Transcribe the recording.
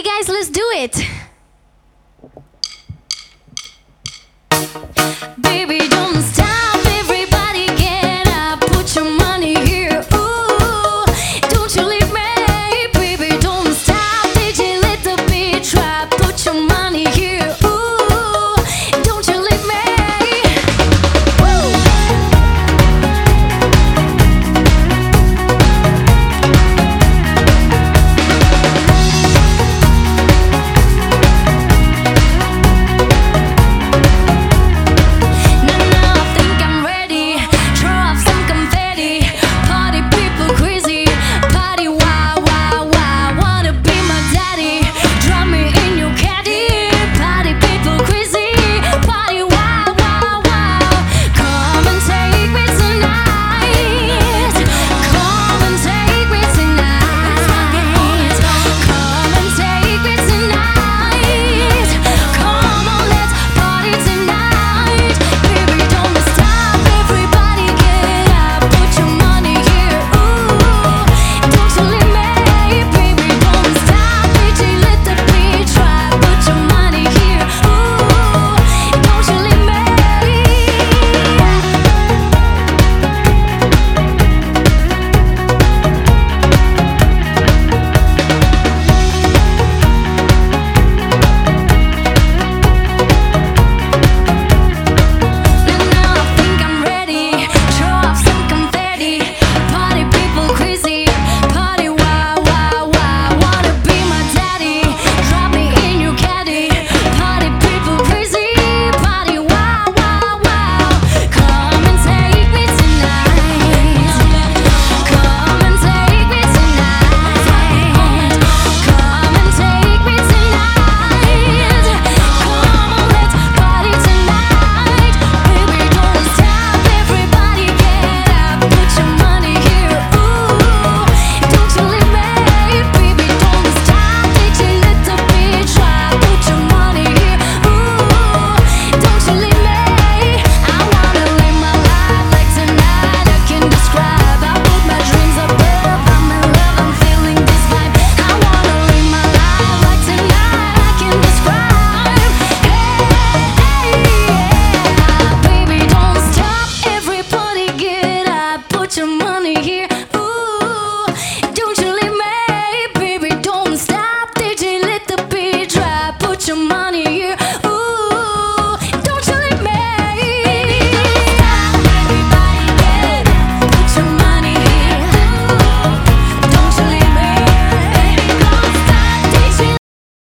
Okay, guys, let's do it. Baby, don't stop. Everybody get up. Put your money here. Ooh, don't you leave me. Baby, don't stop. Did you let the beat drop? Put your